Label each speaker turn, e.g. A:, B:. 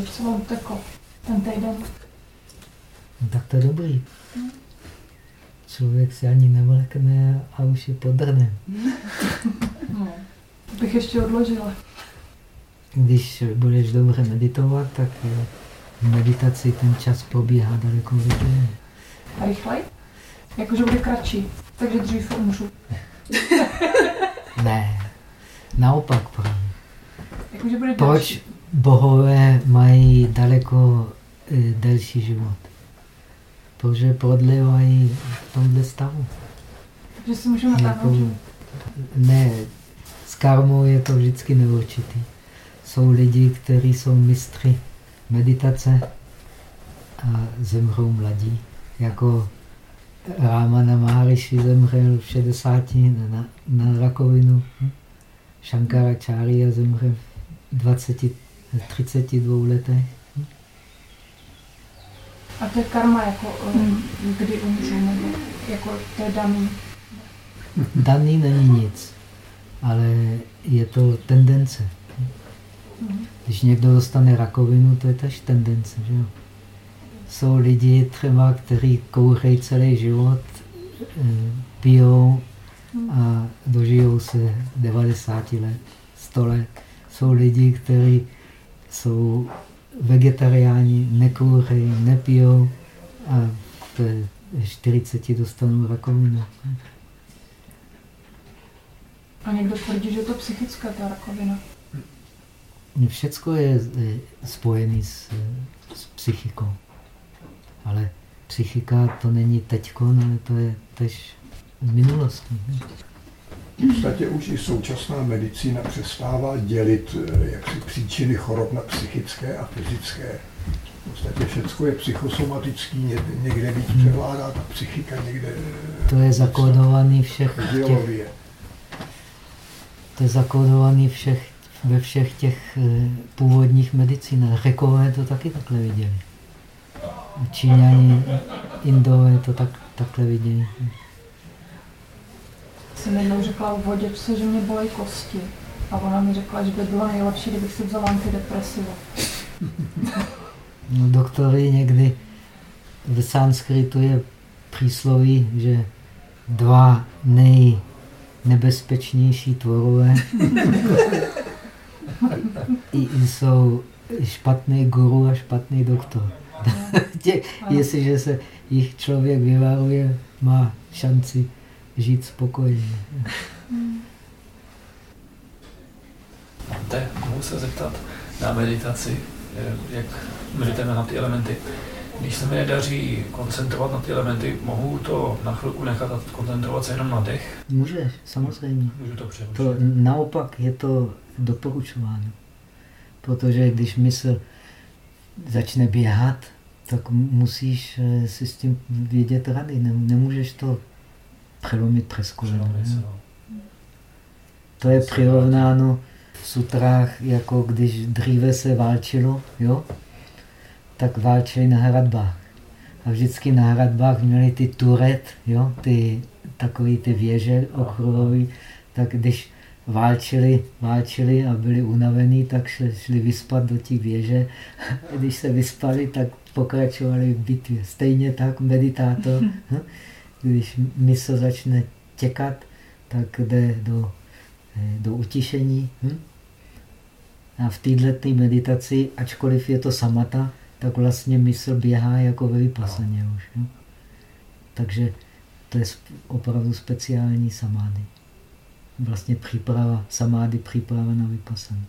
A: docela uteklo ten týden.
B: No, tak to je dobrý. Člověk se ani nevlekne a už je podrne.
A: No. Bych ještě odložila.
B: Když budeš dobře meditovat, tak v meditaci ten čas probíhá daleko rychleji.
A: A rychleji? Jakože bude kratší, takže dřív umřu.
B: Ne, naopak právě.
A: Jakože bude
B: Proč
A: delší.
B: Bohové mají daleko eh, delší život? Protože prodlévají v tomhle stavu.
A: Že si natáhnout
B: Jako, ne, s karmou je to vždycky neurčitý. Jsou lidi, kteří jsou mistři meditace a zemřou mladí. Jako Ramana Maharishi zemřel v 60 na, na rakovinu. Shankaracharya zemřel v 20, 32 letech.
A: A to je karma, jako hmm. kdy umřu, nebo jako to je daný.
B: Daný není nic, ale je to tendence.
A: Mhm.
B: Když někdo dostane rakovinu, to je tež tendence. Že jo? Jsou lidi třeba, kteří kouřejí celý život, eh, pijou a dožijou se 90 let, 100 let. Jsou lidi, kteří jsou vegetariáni, nekouřejí, nepijou a v 40 dostanou rakovinu.
A: A někdo tvrdí, že je to psychická ta rakovina.
B: Všecko je spojené s, s psychikou. Ale psychika to není teďko, ale to je tež ne?
C: V podstatě už i současná medicína přestává dělit eh, jaksi příčiny chorob na psychické a fyzické. V podstatě všechno je psychosomatický, ně- někde víc převládá ta psychika, někde eh,
B: To je zakódovaný všech těch, to je zakódovaný všech, ve všech těch eh, původních medicínách. Řekové to taky takhle viděli. Číňani, Indové to tak, takhle viděli.
A: Jsem jednou řekla u voděčce, že mě bolí kosti. A ona mi řekla, že by bylo nejlepší, kdybych si vzala antidepresiva.
B: No, doktory někdy v sanskritu je přísloví, že dva nejnebezpečnější tvorové jsou špatný guru a špatný doktor. Tě, jestliže se jich člověk vyvaruje, má šanci žít spokojeně.
D: Ante, mohu se zeptat na meditaci, eh, jak meditujeme na ty elementy. Když se mi nedaří koncentrovat na ty elementy, mohu to na chvilku nechat a koncentrovat se jenom na dech?
B: Můžeš, samozřejmě.
D: Můžu to přerušit?
B: To naopak je to doporučováno. Protože když mysl začne běhat, tak musíš eh, si s tím vědět rady. Ne- Nemůžeš to přelomit přes koleno.
D: Přelomit se,
B: ne?
D: no.
B: To je přirovnáno v sutrách, jako když dříve se válčilo, jo? tak válčili na hradbách. A vždycky na hradbách měli ty turet, jo? ty takový ty věže okruhový, tak když válčili, válčili a byli unavení, tak šli, šli vyspat do těch věže. A když se vyspali, tak pokračovali v bitvě. Stejně tak meditátor, hm? Když mysl začne těkat, tak jde do, eh, do utišení. Hm? A v této meditaci, ačkoliv je to samata, tak vlastně mysl běhá jako ve vypasaně už. Hm? Takže to je opravdu speciální samády. Vlastně příprava, samády příprava na vypasanu.